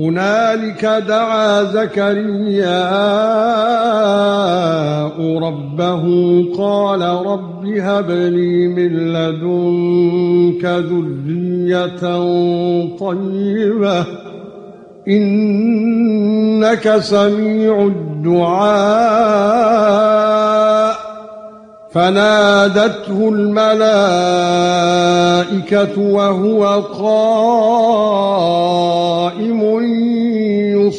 هنالك دعا زكريا. ربه قال رب هب لي من لدنك ذرية طيبة. إنك سميع الدعاء. فنادته الملائكة وهو قائم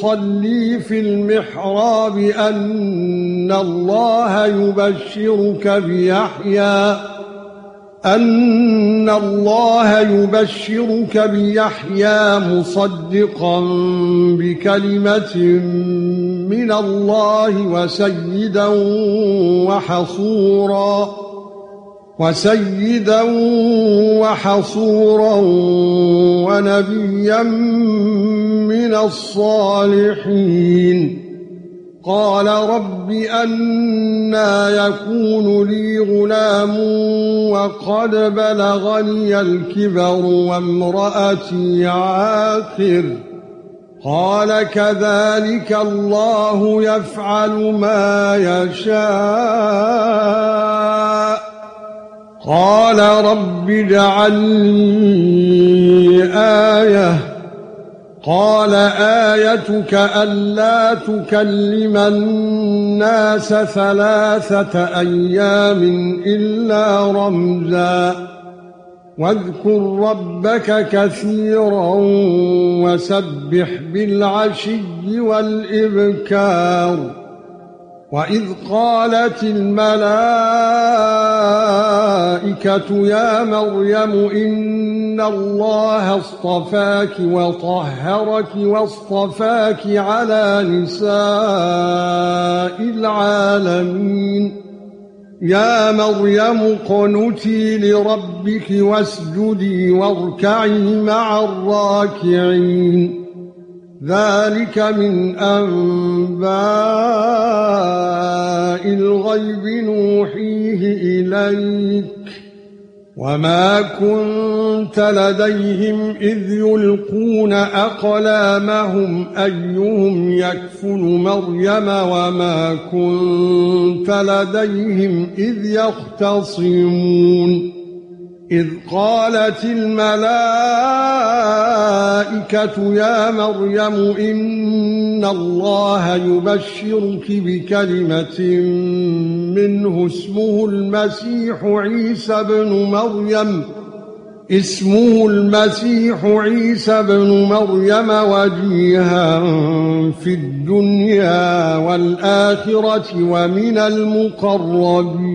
يصلي في المحراب أن الله يبشرك بيحيى أن الله يبشرك بيحيى مصدقا بكلمة من الله وسيدا وحصورا وسيدا وحصورا ونبيا من الصالحين. قال رب أنا يكون لي غلام وقد بلغني الكبر وامرأتي عاقر. قال كذلك الله يفعل ما يشاء. قال رب اجعل لي آية. قال آيتك ألا تكلم الناس ثلاثة أيام إلا رمزا واذكر ربك كثيرا وسبح بالعشي والإبكار وإذ قالت الملائكة يا مريم إن الله اصطفاك وطهرك واصطفاك على نساء العالمين. يا مريم قنتي لربك واسجدي واركعي مع الراكعين. ذلك من أنباء الغيب نوحيه إليك. وما كنت لديهم اذ يلقون اقلامهم ايهم يكفل مريم وما كنت لديهم اذ يختصمون إذ قالت الملائكة يا مريم إن الله يبشرك بكلمة منه اسمه المسيح عيسى ابن مريم. اسمه المسيح عيسى ابن مريم وجيها في الدنيا والآخرة ومن المقربين.